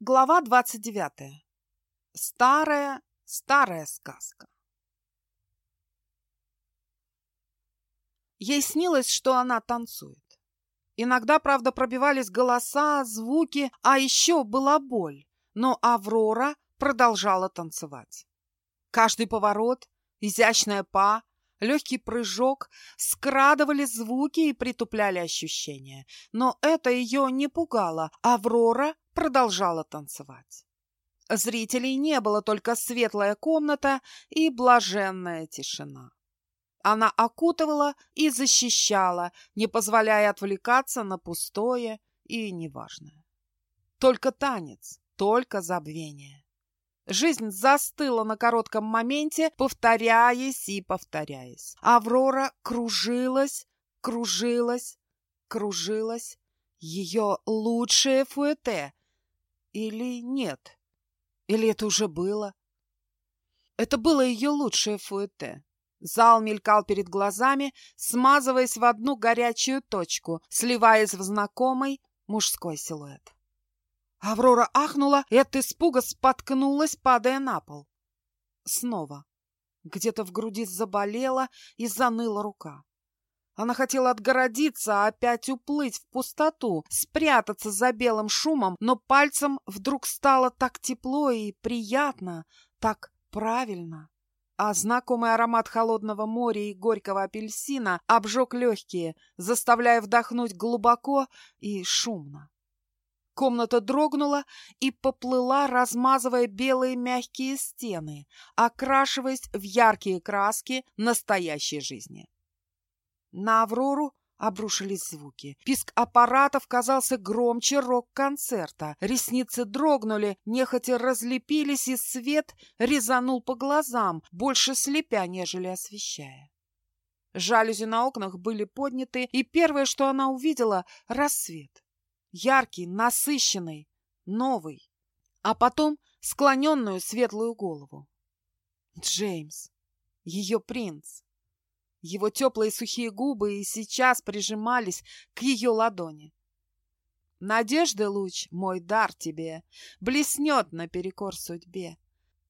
Глава 29. Старая, старая сказка. Ей снилось, что она танцует. Иногда, правда, пробивались голоса, звуки, а еще была боль. Но Аврора продолжала танцевать. Каждый поворот, изящная па, легкий прыжок скрадывали звуки и притупляли ощущения. Но это ее не пугало. Аврора продолжала танцевать. Зрителей не было, только светлая комната и блаженная тишина. Она окутывала и защищала, не позволяя отвлекаться на пустое и неважное. Только танец, только забвение. Жизнь застыла на коротком моменте, повторяясь и повторяясь. Аврора кружилась, кружилась, кружилась. Ее лучшее фуэте или нет? Или это уже было? Это было ее лучшее фуэте. Зал мелькал перед глазами, смазываясь в одну горячую точку, сливаясь в знакомый мужской силуэт. Аврора ахнула и от испуга споткнулась, падая на пол. Снова. Где-то в груди заболела и заныла рука. Она хотела отгородиться, а опять уплыть в пустоту, спрятаться за белым шумом, но пальцем вдруг стало так тепло и приятно, так правильно. А знакомый аромат холодного моря и горького апельсина обжег легкие, заставляя вдохнуть глубоко и шумно. Комната дрогнула и поплыла, размазывая белые мягкие стены, окрашиваясь в яркие краски настоящей жизни. На Аврору обрушились звуки. Писк аппаратов казался громче рок-концерта. Ресницы дрогнули, нехотя разлепились, и свет резанул по глазам, больше слепя, нежели освещая. Жалюзи на окнах были подняты, и первое, что она увидела — рассвет. Яркий, насыщенный, новый. А потом склоненную светлую голову. Джеймс, ее принц. Его теплые сухие губы и сейчас прижимались к ее ладони. Надежды луч, мой дар тебе, блеснет наперекор судьбе.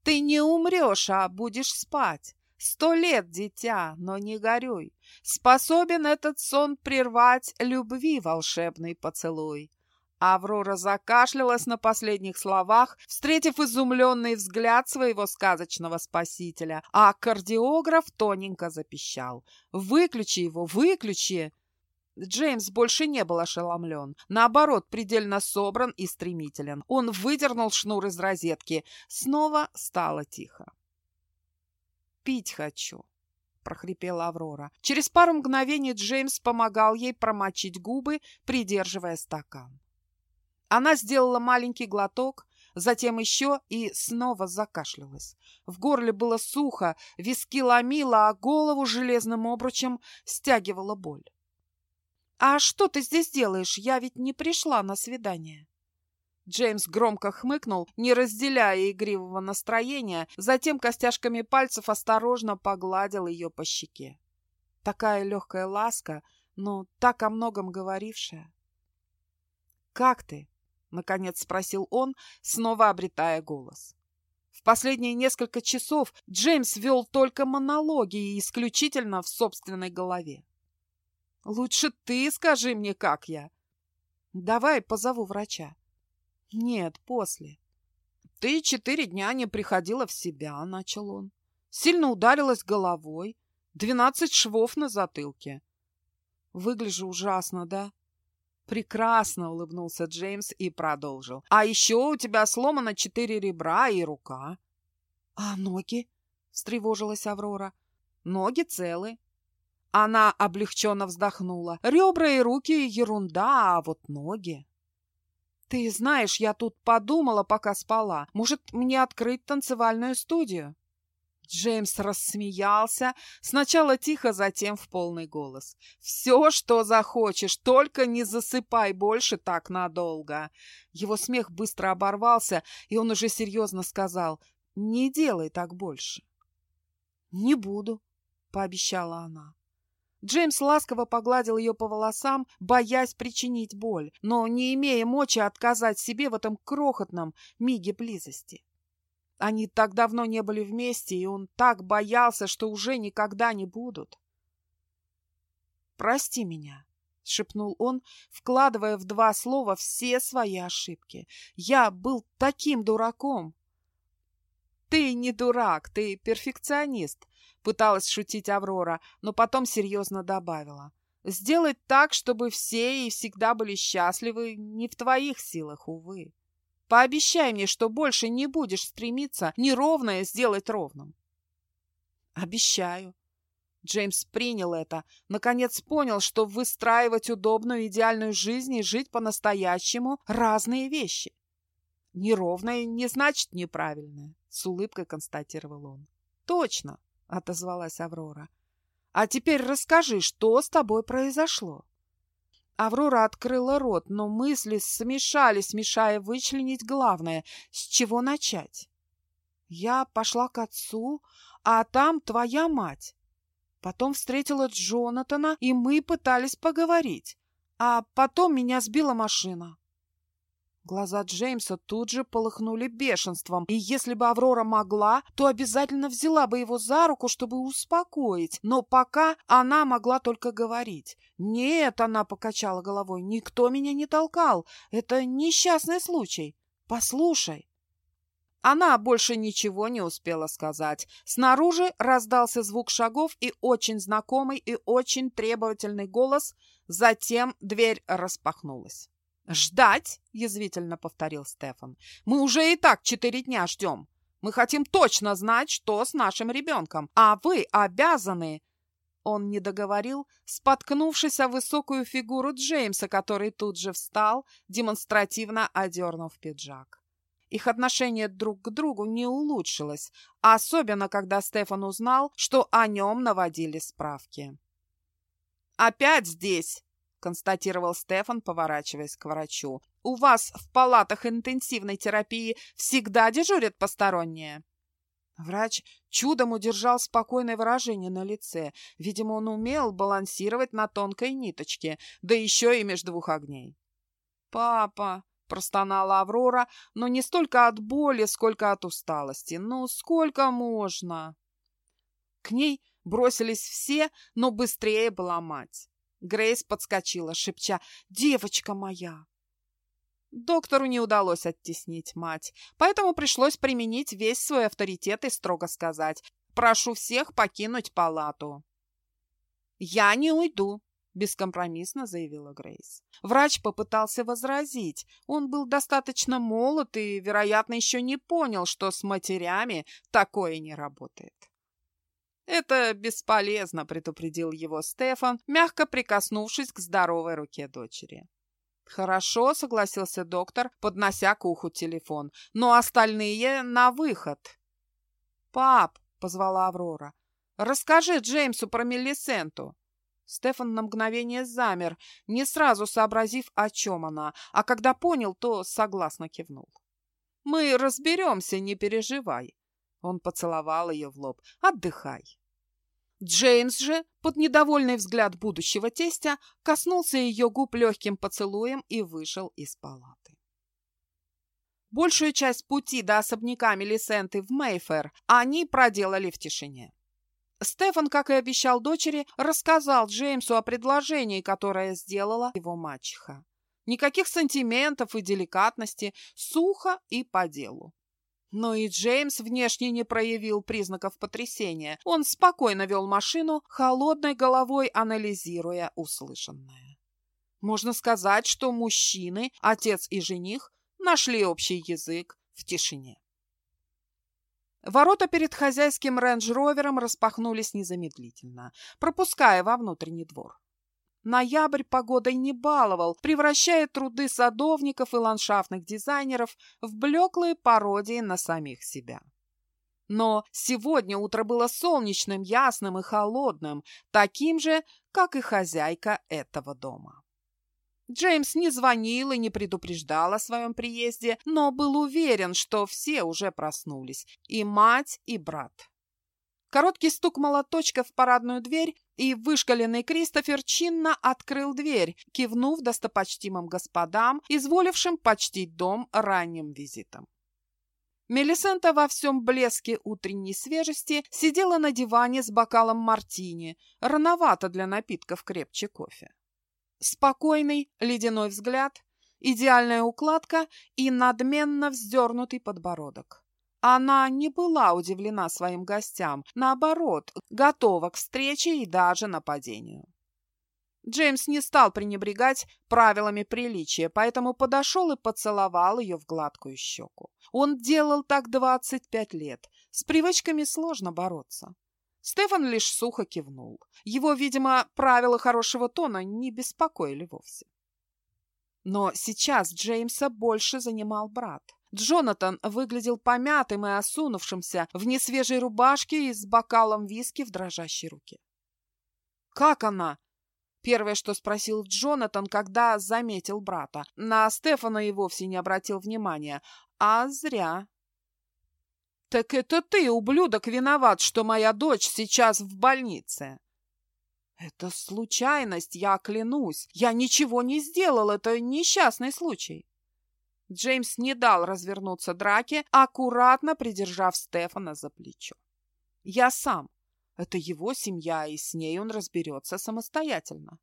Ты не умрешь, а будешь спать. Сто лет, дитя, но не горюй. Способен этот сон прервать любви волшебный поцелуй. Аврора закашлялась на последних словах, встретив изумленный взгляд своего сказочного спасителя, а кардиограф тоненько запищал. «Выключи его, выключи!» Джеймс больше не был ошеломлен. Наоборот, предельно собран и стремителен. Он выдернул шнур из розетки. Снова стало тихо. «Пить хочу», — прохрипела Аврора. Через пару мгновений Джеймс помогал ей промочить губы, придерживая стакан. Она сделала маленький глоток, затем еще и снова закашлялась. В горле было сухо, виски ломило, а голову железным обручем стягивала боль. «А что ты здесь делаешь? Я ведь не пришла на свидание». Джеймс громко хмыкнул, не разделяя игривого настроения, затем костяшками пальцев осторожно погладил ее по щеке. Такая легкая ласка, но так о многом говорившая. «Как ты?» — наконец спросил он, снова обретая голос. В последние несколько часов Джеймс вел только монологи исключительно в собственной голове. «Лучше ты скажи мне, как я». «Давай позову врача». «Нет, после». «Ты четыре дня не приходила в себя», — начал он. «Сильно ударилась головой. Двенадцать швов на затылке». «Выгляжу ужасно, да?» Прекрасно улыбнулся Джеймс и продолжил. А еще у тебя сломано четыре ребра и рука. А ноги? встревожилась Аврора. Ноги целы. Она облегченно вздохнула. Ребра и руки — ерунда, а вот ноги... Ты знаешь, я тут подумала, пока спала. Может, мне открыть танцевальную студию? Джеймс рассмеялся, сначала тихо, затем в полный голос. «Все, что захочешь, только не засыпай больше так надолго!» Его смех быстро оборвался, и он уже серьезно сказал, «Не делай так больше». «Не буду», — пообещала она. Джеймс ласково погладил ее по волосам, боясь причинить боль, но не имея мочи отказать себе в этом крохотном миге близости. Они так давно не были вместе, и он так боялся, что уже никогда не будут. «Прости меня», — шепнул он, вкладывая в два слова все свои ошибки. «Я был таким дураком!» «Ты не дурак, ты перфекционист», — пыталась шутить Аврора, но потом серьезно добавила. «Сделать так, чтобы все и всегда были счастливы, не в твоих силах, увы. Пообещай мне, что больше не будешь стремиться неровное сделать ровным». «Обещаю». Джеймс принял это, наконец понял, что выстраивать удобную идеальную жизнь и жить по-настоящему – разные вещи. Неровное не значит неправильное. — с улыбкой констатировал он. «Точно!» — отозвалась Аврора. «А теперь расскажи, что с тобой произошло?» Аврора открыла рот, но мысли смешались, мешая вычленить главное, с чего начать. «Я пошла к отцу, а там твоя мать. Потом встретила Джонатана, и мы пытались поговорить. А потом меня сбила машина. Глаза Джеймса тут же полыхнули бешенством, и если бы Аврора могла, то обязательно взяла бы его за руку, чтобы успокоить, но пока она могла только говорить. «Нет», — она покачала головой, — «никто меня не толкал, это несчастный случай. Послушай». Она больше ничего не успела сказать. Снаружи раздался звук шагов и очень знакомый и очень требовательный голос, затем дверь распахнулась. «Ждать?» — язвительно повторил Стефан. «Мы уже и так четыре дня ждем. Мы хотим точно знать, что с нашим ребенком, а вы обязаны...» Он не договорил, споткнувшись о высокую фигуру Джеймса, который тут же встал, демонстративно одернув пиджак. Их отношение друг к другу не улучшилось, особенно когда Стефан узнал, что о нем наводили справки. «Опять здесь!» — констатировал Стефан, поворачиваясь к врачу. «У вас в палатах интенсивной терапии всегда дежурят посторонние?» Врач чудом удержал спокойное выражение на лице. Видимо, он умел балансировать на тонкой ниточке, да еще и между двух огней. «Папа!» — простонала Аврора, но не столько от боли, сколько от усталости. «Ну, сколько можно?» К ней бросились все, но быстрее была мать. Грейс подскочила, шепча «Девочка моя!». Доктору не удалось оттеснить мать, поэтому пришлось применить весь свой авторитет и строго сказать «Прошу всех покинуть палату». «Я не уйду», — бескомпромиссно заявила Грейс. Врач попытался возразить. Он был достаточно молод и, вероятно, еще не понял, что с матерями такое не работает. «Это бесполезно», — предупредил его Стефан, мягко прикоснувшись к здоровой руке дочери. «Хорошо», — согласился доктор, поднося к уху телефон, «но остальные на выход». «Пап», — позвала Аврора, — «расскажи Джеймсу про Мелисенту». Стефан на мгновение замер, не сразу сообразив, о чем она, а когда понял, то согласно кивнул. «Мы разберемся, не переживай». Он поцеловал ее в лоб. «Отдыхай». Джеймс же, под недовольный взгляд будущего тестя, коснулся ее губ легким поцелуем и вышел из палаты. Большую часть пути до особняка Мелисенты в Мейфер они проделали в тишине. Стефан, как и обещал дочери, рассказал Джеймсу о предложении, которое сделала его мачеха. Никаких сантиментов и деликатности, сухо и по делу. Но и Джеймс внешне не проявил признаков потрясения. Он спокойно вел машину, холодной головой анализируя услышанное. Можно сказать, что мужчины, отец и жених, нашли общий язык в тишине. Ворота перед хозяйским рейндж-ровером распахнулись незамедлительно, пропуская во внутренний двор. Ноябрь погодой не баловал, превращая труды садовников и ландшафтных дизайнеров в блеклые пародии на самих себя. Но сегодня утро было солнечным, ясным и холодным, таким же, как и хозяйка этого дома. Джеймс не звонил и не предупреждал о своем приезде, но был уверен, что все уже проснулись, и мать, и брат. Короткий стук молоточка в парадную дверь, и вышкаленный Кристофер чинно открыл дверь, кивнув достопочтимым господам, изволившим почтить дом ранним визитом. Мелисента во всем блеске утренней свежести сидела на диване с бокалом мартини, рановато для напитков крепче кофе. Спокойный ледяной взгляд, идеальная укладка и надменно вздернутый подбородок. Она не была удивлена своим гостям, наоборот, готова к встрече и даже нападению. Джеймс не стал пренебрегать правилами приличия, поэтому подошел и поцеловал ее в гладкую щеку. Он делал так 25 лет. С привычками сложно бороться. Стефан лишь сухо кивнул. Его, видимо, правила хорошего тона не беспокоили вовсе. Но сейчас Джеймса больше занимал брат. Джонатан выглядел помятым и осунувшимся в несвежей рубашке и с бокалом виски в дрожащей руке. «Как она?» Первое, что спросил Джонатан, когда заметил брата. На Стефана и вовсе не обратил внимания. А зря. «Так это ты, ублюдок, виноват, что моя дочь сейчас в больнице!» «Это случайность, я клянусь. Я ничего не сделал, это несчастный случай». Джеймс не дал развернуться драке, аккуратно придержав Стефана за плечо. «Я сам. Это его семья, и с ней он разберется самостоятельно».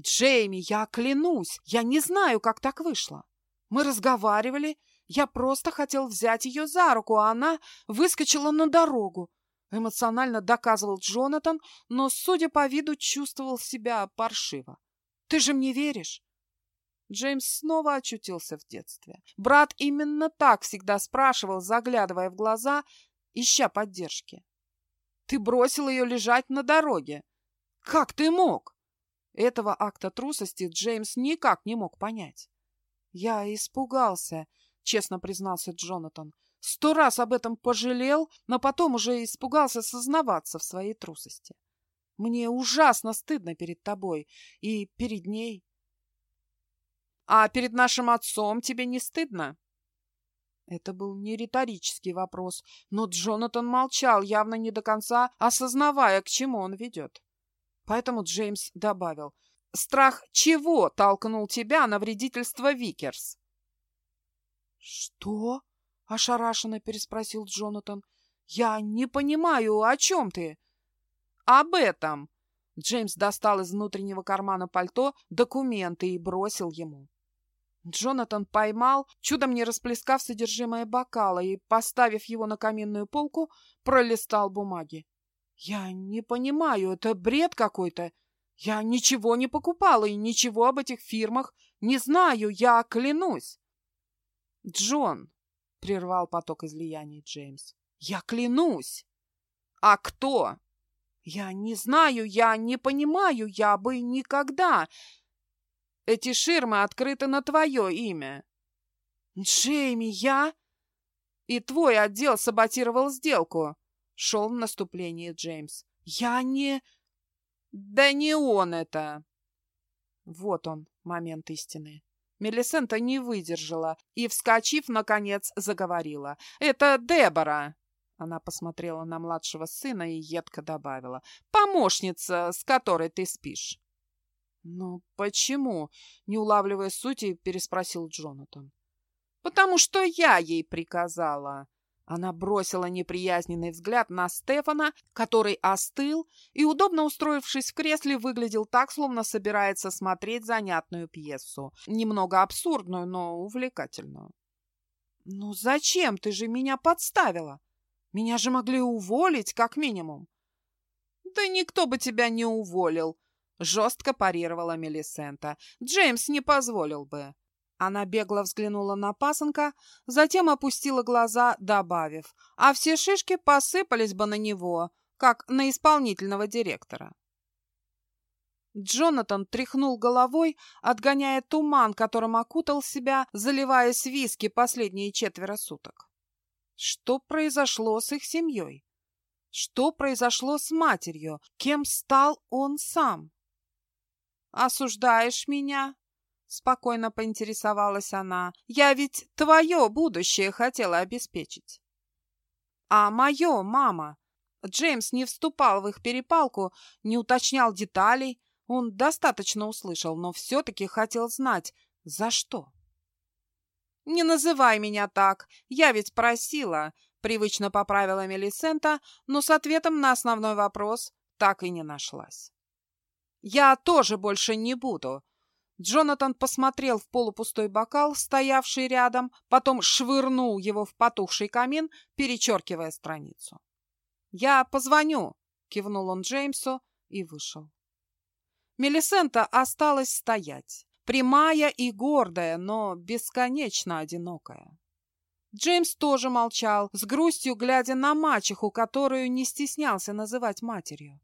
«Джейми, я клянусь, я не знаю, как так вышло. Мы разговаривали, я просто хотел взять ее за руку, а она выскочила на дорогу. Эмоционально доказывал Джонатан, но, судя по виду, чувствовал себя паршиво. «Ты же мне веришь?» Джеймс снова очутился в детстве. Брат именно так всегда спрашивал, заглядывая в глаза, ища поддержки. «Ты бросил ее лежать на дороге. Как ты мог?» Этого акта трусости Джеймс никак не мог понять. «Я испугался», — честно признался Джонатан. «Сто раз об этом пожалел, но потом уже испугался сознаваться в своей трусости. Мне ужасно стыдно перед тобой и перед ней». «А перед нашим отцом тебе не стыдно?» Это был не риторический вопрос, но Джонатан молчал, явно не до конца осознавая, к чему он ведет. Поэтому Джеймс добавил — Страх чего толкнул тебя на вредительство Викерс? Что? ошарашенно переспросил Джонатан. Я не понимаю, о чем ты? Об этом. Джеймс достал из внутреннего кармана пальто документы и бросил ему. Джонатан поймал, чудом не расплескав содержимое бокала и, поставив его на каминную полку, пролистал бумаги. «Я не понимаю, это бред какой-то. Я ничего не покупала и ничего об этих фирмах не знаю, я клянусь. Джон, прервал поток излияний Джеймс. Я клянусь. А кто? Я не знаю, я не понимаю, я бы никогда. Эти ширмы открыты на твое имя. Джейми, я... И твой отдел саботировал сделку. Шел в наступление Джеймс. Я не... Да не он это! Вот он, момент истины. Мелисента не выдержала и, вскочив, наконец, заговорила. «Это Дебора!» Она посмотрела на младшего сына и едко добавила. «Помощница, с которой ты спишь». «Ну, почему?» — не улавливая сути, переспросил Джонатан. «Потому что я ей приказала», она бросила неприязненный взгляд на Стефана, который остыл и, удобно устроившись в кресле, выглядел так, словно собирается смотреть занятную пьесу. Немного абсурдную, но увлекательную. «Ну зачем? Ты же меня подставила. Меня же могли уволить, как минимум». «Да никто бы тебя не уволил», — жестко парировала Мелисента. «Джеймс не позволил бы». Она бегло взглянула на пасынка, затем опустила глаза, добавив, а все шишки посыпались бы на него, как на исполнительного директора. Джонатан тряхнул головой, отгоняя туман, которым окутал себя, заливаясь виски последние четверо суток. Что произошло с их семьей? Что произошло с матерью? Кем стал он сам? «Осуждаешь меня?» Спокойно поинтересовалась она. Я ведь твое будущее хотела обеспечить. А мое, мама? Джеймс не вступал в их перепалку, не уточнял деталей. Он достаточно услышал, но все-таки хотел знать, за что. «Не называй меня так, я ведь просила», — привычно поправила Мелисента, но с ответом на основной вопрос так и не нашлась. «Я тоже больше не буду». Джонатан посмотрел в полупустой бокал, стоявший рядом, потом швырнул его в потухший камин, перечеркивая страницу. «Я позвоню», — кивнул он Джеймсу и вышел. Мелисента осталась стоять, прямая и гордая, но бесконечно одинокая. Джеймс тоже молчал, с грустью глядя на мачеху, которую не стеснялся называть матерью.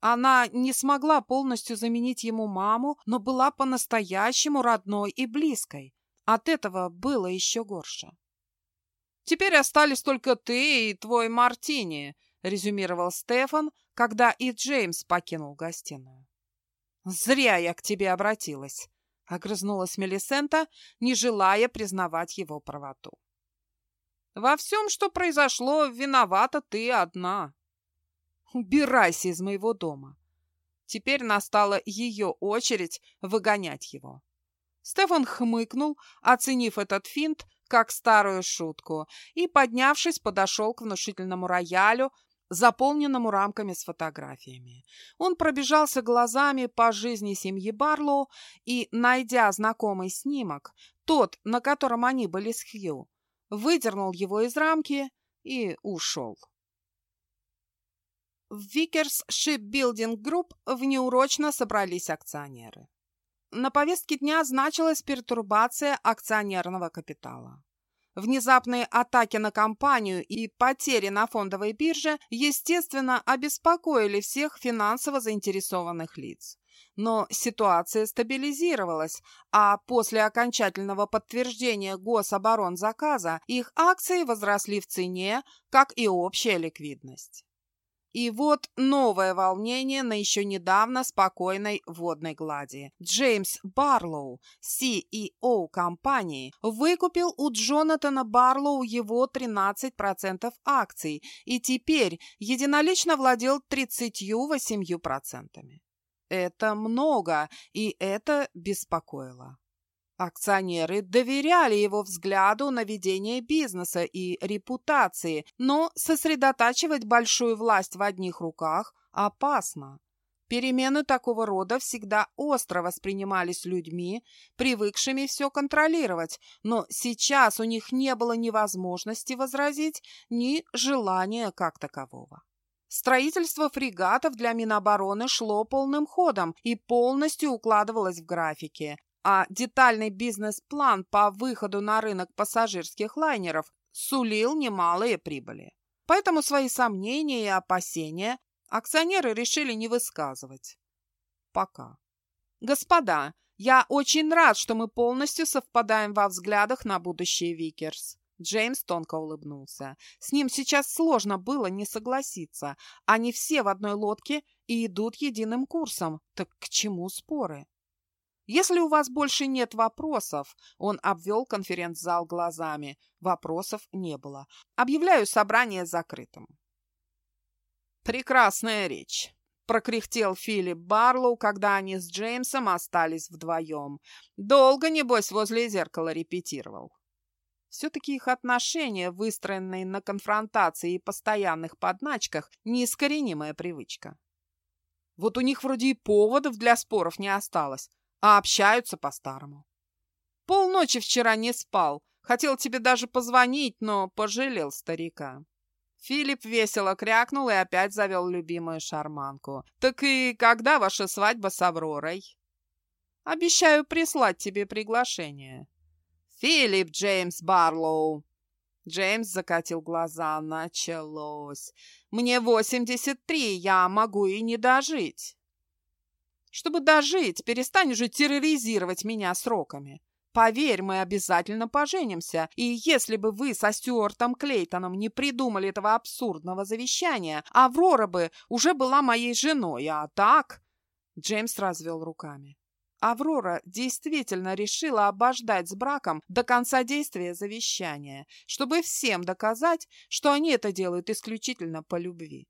Она не смогла полностью заменить ему маму, но была по-настоящему родной и близкой. От этого было еще горше. «Теперь остались только ты и твой Мартини», — резюмировал Стефан, когда и Джеймс покинул гостиную. «Зря я к тебе обратилась», — огрызнулась Мелисента, не желая признавать его правоту. «Во всем, что произошло, виновата ты одна. Убирайся из моего дома». Теперь настала ее очередь выгонять его. Стефан хмыкнул, оценив этот финт как старую шутку, и, поднявшись, подошел к внушительному роялю, заполненному рамками с фотографиями. Он пробежался глазами по жизни семьи Барлоу и, найдя знакомый снимок, тот, на котором они были с Хью, выдернул его из рамки и ушел. В Vickers Shipbuilding Group внеурочно собрались акционеры. На повестке дня значилась пертурбация акционерного капитала. Внезапные атаки на компанию и потери на фондовой бирже, естественно, обеспокоили всех финансово заинтересованных лиц. Но ситуация стабилизировалась, а после окончательного подтверждения гособоронзаказа их акции возросли в цене, как и общая ликвидность. И вот новое волнение на еще недавно спокойной водной глади. Джеймс Барлоу, CEO компании, выкупил у Джонатана Барлоу его 13% акций и теперь единолично владел 38%. Это много, и это беспокоило. Акционеры доверяли его взгляду на ведение бизнеса и репутации, но сосредотачивать большую власть в одних руках опасно. Перемены такого рода всегда остро воспринимались людьми, привыкшими все контролировать, но сейчас у них не было ни возможности возразить, ни желания как такового. Строительство фрегатов для Минобороны шло полным ходом и полностью укладывалось в графике, а детальный бизнес-план по выходу на рынок пассажирских лайнеров сулил немалые прибыли. Поэтому свои сомнения и опасения акционеры решили не высказывать. Пока. Господа, я очень рад, что мы полностью совпадаем во взглядах на будущее Викерс. Джеймс тонко улыбнулся. С ним сейчас сложно было не согласиться. Они все в одной лодке и идут единым курсом. Так к чему споры? Если у вас больше нет вопросов, он обвел конференц-зал глазами. Вопросов не было. Объявляю собрание закрытым. Прекрасная речь. Прокряхтел Филипп Барлоу, когда они с Джеймсом остались вдвоем. Долго, небось, возле зеркала репетировал. Все-таки их отношения, выстроенные на конфронтации и постоянных подначках, неискоренимая привычка. Вот у них вроде и поводов для споров не осталось, а общаются по-старому. Полночи вчера не спал. Хотел тебе даже позвонить, но пожалел старика. Филипп весело крякнул и опять завел любимую шарманку. «Так и когда ваша свадьба с Авророй?» «Обещаю прислать тебе приглашение». «Филипп Джеймс Барлоу!» Джеймс закатил глаза. «Началось. Мне восемьдесят три, я могу и не дожить». Чтобы дожить, перестань уже терроризировать меня сроками. Поверь, мы обязательно поженимся, и если бы вы со Стюартом Клейтоном не придумали этого абсурдного завещания, Аврора бы уже была моей женой, а так...» Джеймс развел руками. Аврора действительно решила обождать с браком до конца действия завещания, чтобы всем доказать, что они это делают исключительно по любви.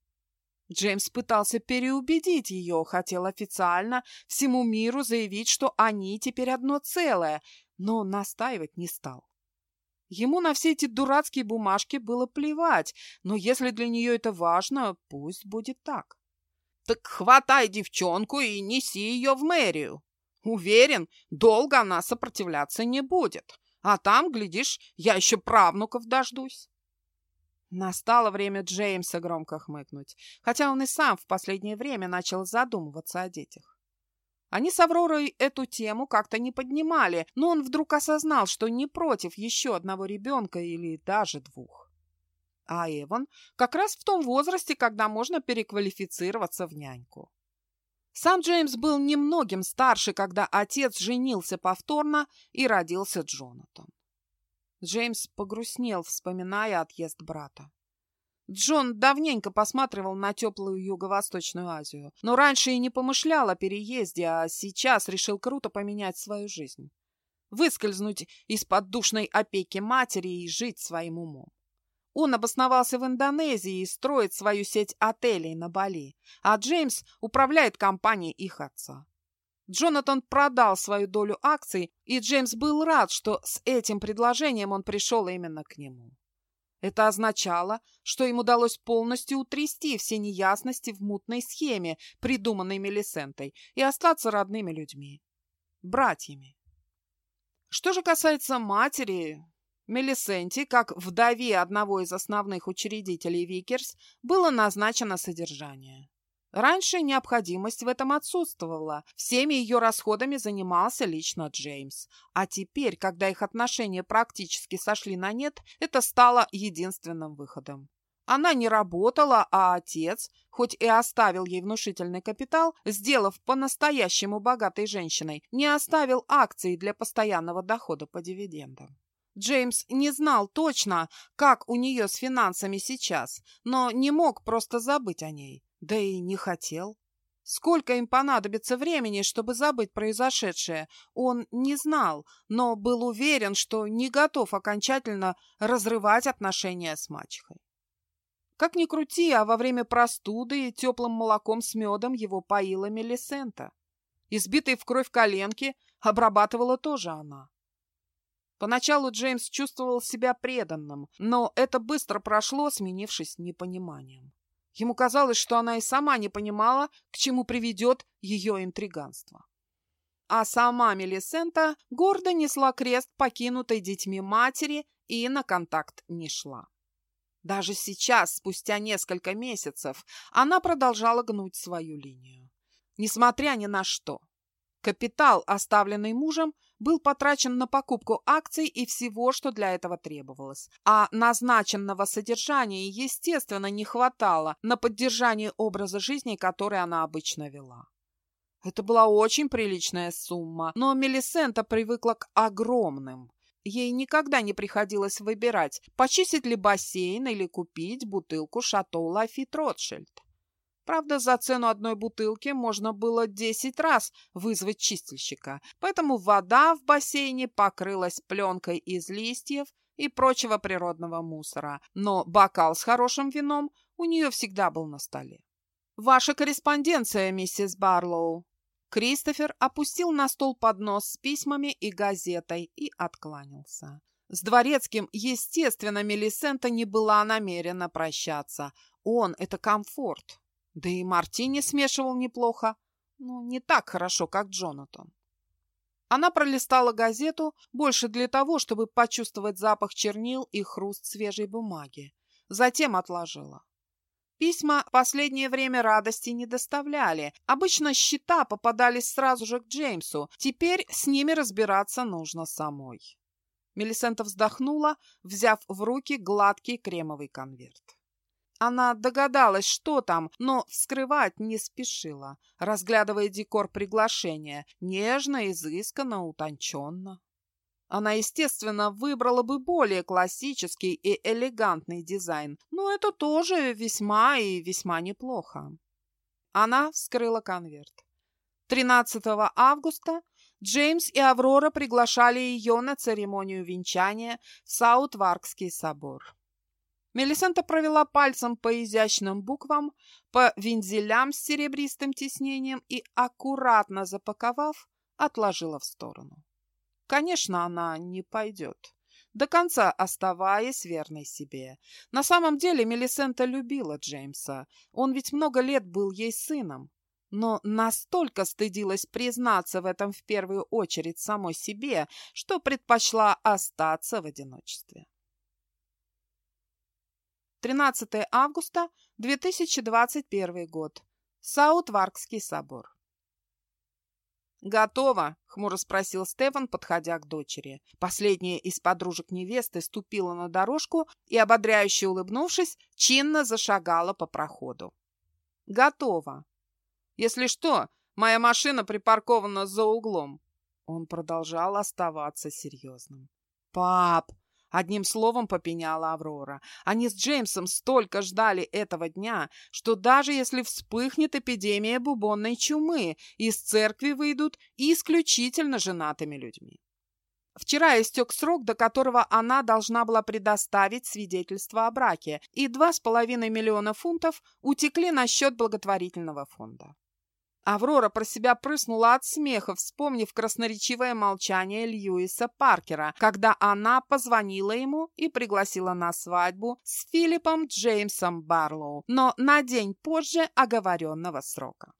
Джеймс пытался переубедить ее, хотел официально всему миру заявить, что они теперь одно целое, но настаивать не стал. Ему на все эти дурацкие бумажки было плевать, но если для нее это важно, пусть будет так. Так хватай девчонку и неси ее в мэрию. Уверен, долго она сопротивляться не будет. А там, глядишь, я еще правнуков дождусь. Настало время Джеймса громко хмыкнуть, хотя он и сам в последнее время начал задумываться о детях. Они с Авророй эту тему как-то не поднимали, но он вдруг осознал, что не против еще одного ребенка или даже двух. А Эван как раз в том возрасте, когда можно переквалифицироваться в няньку. Сам Джеймс был немногим старше, когда отец женился повторно и родился Джонатан. Джеймс погрустнел, вспоминая отъезд брата. Джон давненько посматривал на теплую Юго-Восточную Азию, но раньше и не помышлял о переезде, а сейчас решил круто поменять свою жизнь. Выскользнуть из-под душной опеки матери и жить своим умом. Он обосновался в Индонезии и строит свою сеть отелей на Бали, а Джеймс управляет компанией их отца. Джонатан продал свою долю акций, и Джеймс был рад, что с этим предложением он пришел именно к нему. Это означало, что им удалось полностью утрясти все неясности в мутной схеме, придуманной Мелисентой, и остаться родными людьми, братьями. Что же касается матери, Мелисенте, как вдове одного из основных учредителей Викерс, было назначено содержание. Раньше необходимость в этом отсутствовала. Всеми ее расходами занимался лично Джеймс. А теперь, когда их отношения практически сошли на нет, это стало единственным выходом. Она не работала, а отец, хоть и оставил ей внушительный капитал, сделав по-настоящему богатой женщиной, не оставил акций для постоянного дохода по дивидендам. Джеймс не знал точно, как у нее с финансами сейчас, но не мог просто забыть о ней. Да и не хотел. Сколько им понадобится времени, чтобы забыть произошедшее, он не знал, но был уверен, что не готов окончательно разрывать отношения с мачехой. Как ни крути, а во время простуды теплым молоком с медом его поила Мелисента. Избитые в кровь коленки обрабатывала тоже она. Поначалу Джеймс чувствовал себя преданным, но это быстро прошло, сменившись непониманием. Ему казалось, что она и сама не понимала, к чему приведет ее интриганство. А сама Мелисента гордо несла крест покинутой детьми матери и на контакт не шла. Даже сейчас, спустя несколько месяцев, она продолжала гнуть свою линию. Несмотря ни на что. Капитал, оставленный мужем, был потрачен на покупку акций и всего, что для этого требовалось. А назначенного содержания, естественно, не хватало на поддержание образа жизни, который она обычно вела. Это была очень приличная сумма, но Мелисента привыкла к огромным. Ей никогда не приходилось выбирать, почистить ли бассейн или купить бутылку шато Лафит Ротшильд. Правда, за цену одной бутылки можно было 10 раз вызвать чистильщика, поэтому вода в бассейне покрылась пленкой из листьев и прочего природного мусора, но бокал с хорошим вином у нее всегда был на столе. «Ваша корреспонденция, миссис Барлоу». Кристофер опустил на стол поднос с письмами и газетой и откланялся. С Дворецким, естественно, Мелисента не была намерена прощаться. Он — это комфорт. Да и Мартини смешивал неплохо, но не так хорошо, как Джонатан. Она пролистала газету больше для того, чтобы почувствовать запах чернил и хруст свежей бумаги. Затем отложила. Письма в последнее время радости не доставляли. Обычно счета попадались сразу же к Джеймсу. Теперь с ними разбираться нужно самой. Мелисента вздохнула, взяв в руки гладкий кремовый конверт. Она догадалась, что там, но вскрывать не спешила, разглядывая декор приглашения, нежно, изысканно, утонченно. Она, естественно, выбрала бы более классический и элегантный дизайн, но это тоже весьма и весьма неплохо. Она вскрыла конверт. 13 августа Джеймс и Аврора приглашали ее на церемонию венчания в Саут-Варкский собор. Мелисента провела пальцем по изящным буквам, по вензелям с серебристым тиснением и, аккуратно запаковав, отложила в сторону. Конечно, она не пойдет, до конца оставаясь верной себе. На самом деле Мелисента любила Джеймса, он ведь много лет был ей сыном, но настолько стыдилась признаться в этом в первую очередь самой себе, что предпочла остаться в одиночестве. 13 августа 2021 год. Саутваркский собор. «Готово?» — хмуро спросил Стефан, подходя к дочери. Последняя из подружек невесты ступила на дорожку и, ободряюще улыбнувшись, чинно зашагала по проходу. «Готово. Если что, моя машина припаркована за углом». Он продолжал оставаться серьезным. «Пап!» Одним словом попеняла Аврора. Они с Джеймсом столько ждали этого дня, что даже если вспыхнет эпидемия бубонной чумы, из церкви выйдут исключительно женатыми людьми. Вчера истек срок, до которого она должна была предоставить свидетельство о браке, и два с половиной миллиона фунтов утекли на счет благотворительного фонда. Аврора про себя прыснула от смеха, вспомнив красноречивое молчание Льюиса Паркера, когда она позвонила ему и пригласила на свадьбу с Филиппом Джеймсом Барлоу, но на день позже оговоренного срока.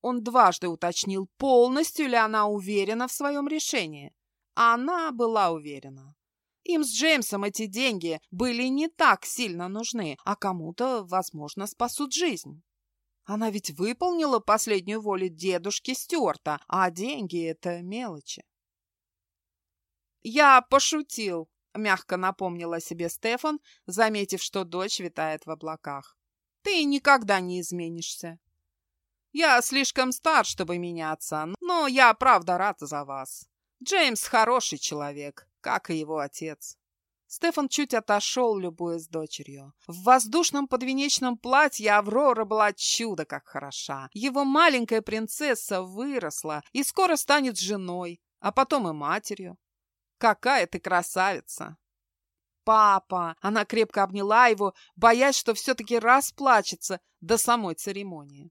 Он дважды уточнил, полностью ли она уверена в своем решении. Она была уверена. Им с Джеймсом эти деньги были не так сильно нужны, а кому-то, возможно, спасут жизнь. Она ведь выполнила последнюю волю дедушки Стюарта, а деньги — это мелочи. «Я пошутил», — мягко напомнила себе Стефан, заметив, что дочь витает в облаках. «Ты никогда не изменишься. Я слишком стар, чтобы меняться, но я правда рад за вас. Джеймс хороший человек, как и его отец». Стефан чуть отошел, любуясь дочерью. В воздушном подвенечном платье Аврора была чудо как хороша. Его маленькая принцесса выросла и скоро станет женой, а потом и матерью. Какая ты красавица! Папа! Она крепко обняла его, боясь, что все-таки расплачется до самой церемонии.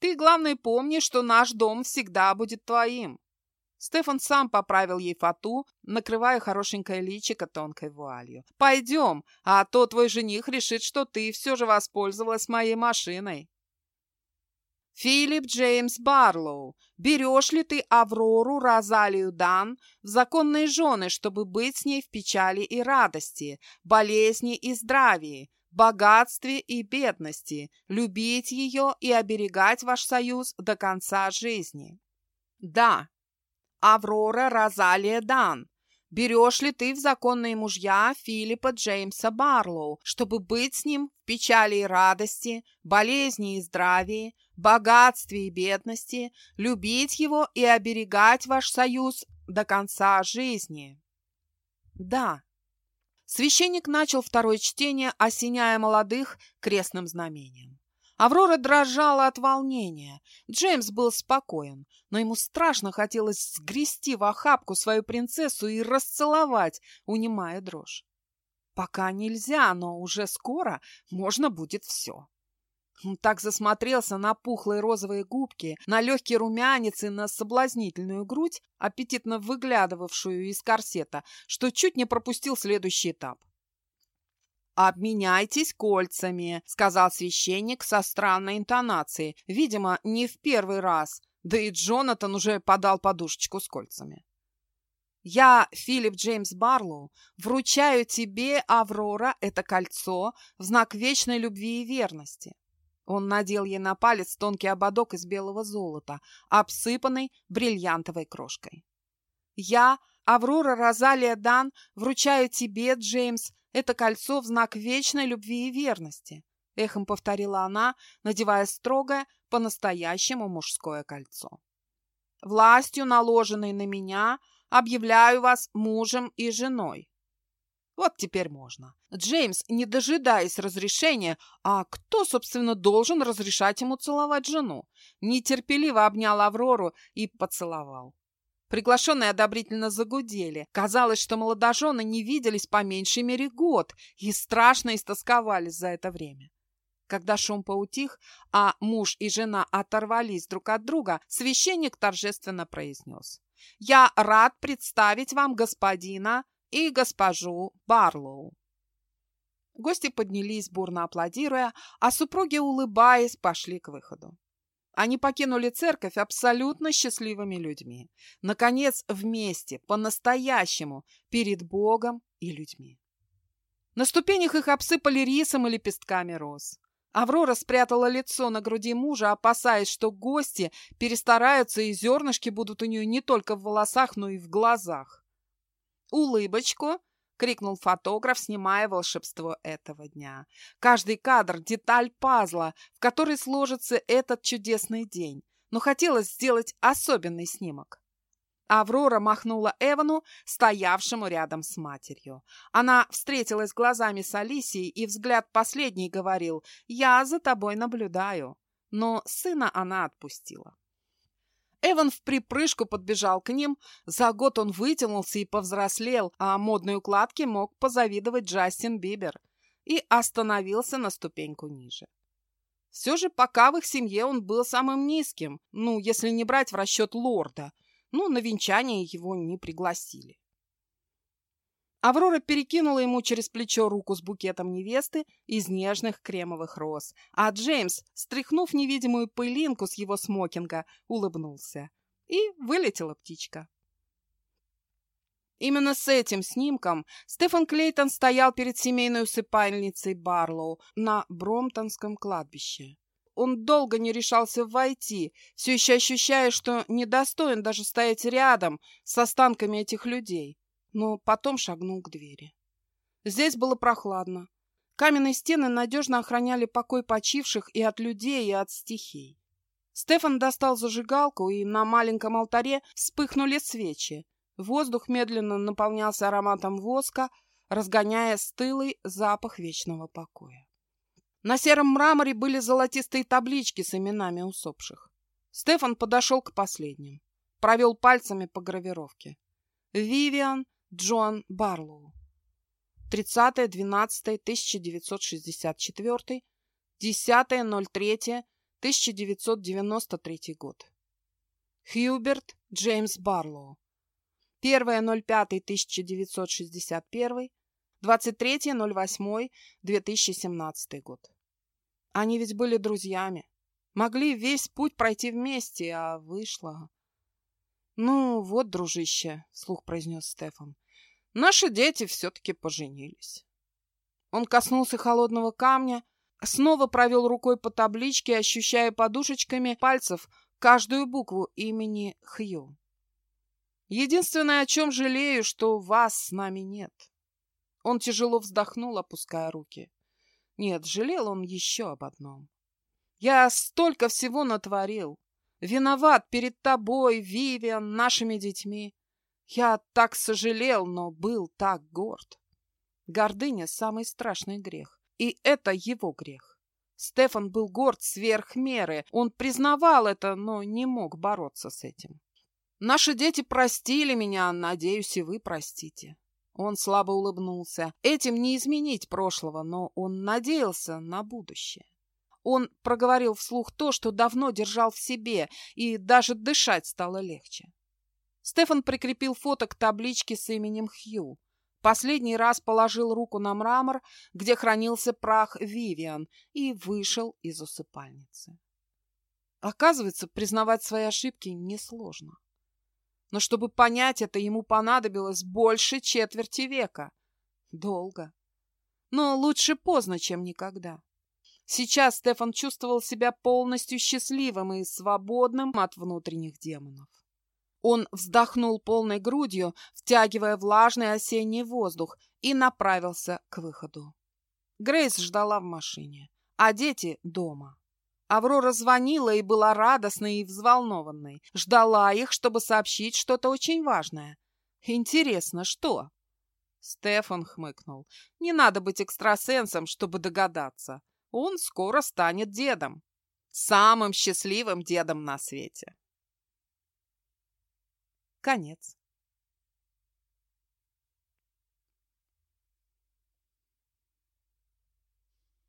Ты, главное, помни, что наш дом всегда будет твоим. Стефан сам поправил ей фату, накрывая хорошенькое личико тонкой вуалью. «Пойдем, а то твой жених решит, что ты все же воспользовалась моей машиной». Филипп Джеймс Барлоу, берешь ли ты Аврору Розалию Дан в законные жены, чтобы быть с ней в печали и радости, болезни и здравии, богатстве и бедности, любить ее и оберегать ваш союз до конца жизни? Да, Аврора Розалия Дан, берешь ли ты в законные мужья Филиппа Джеймса Барлоу, чтобы быть с ним в печали и радости, болезни и здравии, богатстве и бедности, любить его и оберегать ваш союз до конца жизни? Да. Священник начал второе чтение, осеняя молодых крестным знамением. Аврора дрожала от волнения. Джеймс был спокоен, но ему страшно хотелось сгрести в охапку свою принцессу и расцеловать, унимая дрожь. Пока нельзя, но уже скоро можно будет все. Он так засмотрелся на пухлые розовые губки, на легкий румянец и на соблазнительную грудь, аппетитно выглядывавшую из корсета, что чуть не пропустил следующий этап. «Обменяйтесь кольцами», — сказал священник со странной интонацией. Видимо, не в первый раз. Да и Джонатан уже подал подушечку с кольцами. «Я, Филипп Джеймс Барлоу, вручаю тебе, Аврора, это кольцо в знак вечной любви и верности». Он надел ей на палец тонкий ободок из белого золота, обсыпанный бриллиантовой крошкой. «Я, Аврора Розалия Дан, вручаю тебе, Джеймс, это кольцо в знак вечной любви и верности», — эхом повторила она, надевая строгое, по-настоящему мужское кольцо. «Властью, наложенной на меня, объявляю вас мужем и женой». Вот теперь можно. Джеймс, не дожидаясь разрешения, а кто, собственно, должен разрешать ему целовать жену, нетерпеливо обнял Аврору и поцеловал. Приглашенные одобрительно загудели. Казалось, что молодожены не виделись по меньшей мере год и страшно истосковались за это время. Когда шум поутих, а муж и жена оторвались друг от друга, священник торжественно произнес. «Я рад представить вам господина и госпожу Барлоу». Гости поднялись, бурно аплодируя, а супруги, улыбаясь, пошли к выходу. Они покинули церковь абсолютно счастливыми людьми. Наконец, вместе, по-настоящему, перед Богом и людьми. На ступенях их обсыпали рисом и лепестками роз. Аврора спрятала лицо на груди мужа, опасаясь, что гости перестараются и зернышки будут у нее не только в волосах, но и в глазах. «Улыбочку!» Крикнул фотограф, снимая волшебство этого дня. Каждый кадр – деталь пазла, в который сложится этот чудесный день. Но хотелось сделать особенный снимок. Аврора махнула Эвану, стоявшему рядом с матерью. Она встретилась глазами с Алисией, и взгляд последний говорил «Я за тобой наблюдаю». Но сына она отпустила. Эван в припрыжку подбежал к ним. За год он вытянулся и повзрослел, а модной укладке мог позавидовать Джастин Бибер. И остановился на ступеньку ниже. Все же пока в их семье он был самым низким, ну, если не брать в расчет лорда. Ну, на венчание его не пригласили. Аврора перекинула ему через плечо руку с букетом невесты из нежных кремовых роз, а Джеймс, стряхнув невидимую пылинку с его смокинга, улыбнулся. И вылетела птичка. Именно с этим снимком Стефан Клейтон стоял перед семейной усыпальницей Барлоу на Бромтонском кладбище. Он долго не решался войти, все еще ощущая, что недостоин даже стоять рядом с останками этих людей но потом шагнул к двери. Здесь было прохладно. Каменные стены надежно охраняли покой почивших и от людей, и от стихий. Стефан достал зажигалку, и на маленьком алтаре вспыхнули свечи. Воздух медленно наполнялся ароматом воска, разгоняя стылый запах вечного покоя. На сером мраморе были золотистые таблички с именами усопших. Стефан подошел к последним, провел пальцами по гравировке. Вивиан Джон Барлоу. 30.12.1964, 10.03.1993 год. Хьюберт Джеймс Барлоу. 1.05.1961, 23.08.2017 год. Они ведь были друзьями. Могли весь путь пройти вместе, а вышло... «Ну, вот, дружище», — слух произнес Стефан, — «наши дети все-таки поженились». Он коснулся холодного камня, снова провел рукой по табличке, ощущая подушечками пальцев каждую букву имени Хью. «Единственное, о чем жалею, что вас с нами нет». Он тяжело вздохнул, опуская руки. Нет, жалел он еще об одном. «Я столько всего натворил. Виноват перед тобой, Вивиан, нашими детьми. Я так сожалел, но был так горд. Гордыня — самый страшный грех. И это его грех. Стефан был горд сверх меры. Он признавал это, но не мог бороться с этим. Наши дети простили меня, надеюсь, и вы простите. Он слабо улыбнулся. Этим не изменить прошлого, но он надеялся на будущее. Он проговорил вслух то, что давно держал в себе, и даже дышать стало легче. Стефан прикрепил фото к табличке с именем Хью. Последний раз положил руку на мрамор, где хранился прах Вивиан, и вышел из усыпальницы. Оказывается, признавать свои ошибки несложно. Но чтобы понять это, ему понадобилось больше четверти века. Долго. Но лучше поздно, чем никогда. Сейчас Стефан чувствовал себя полностью счастливым и свободным от внутренних демонов. Он вздохнул полной грудью, втягивая влажный осенний воздух, и направился к выходу. Грейс ждала в машине, а дети дома. Аврора звонила и была радостной и взволнованной. Ждала их, чтобы сообщить что-то очень важное. Интересно, что? Стефан хмыкнул. Не надо быть экстрасенсом, чтобы догадаться он скоро станет дедом. Самым счастливым дедом на свете. Конец.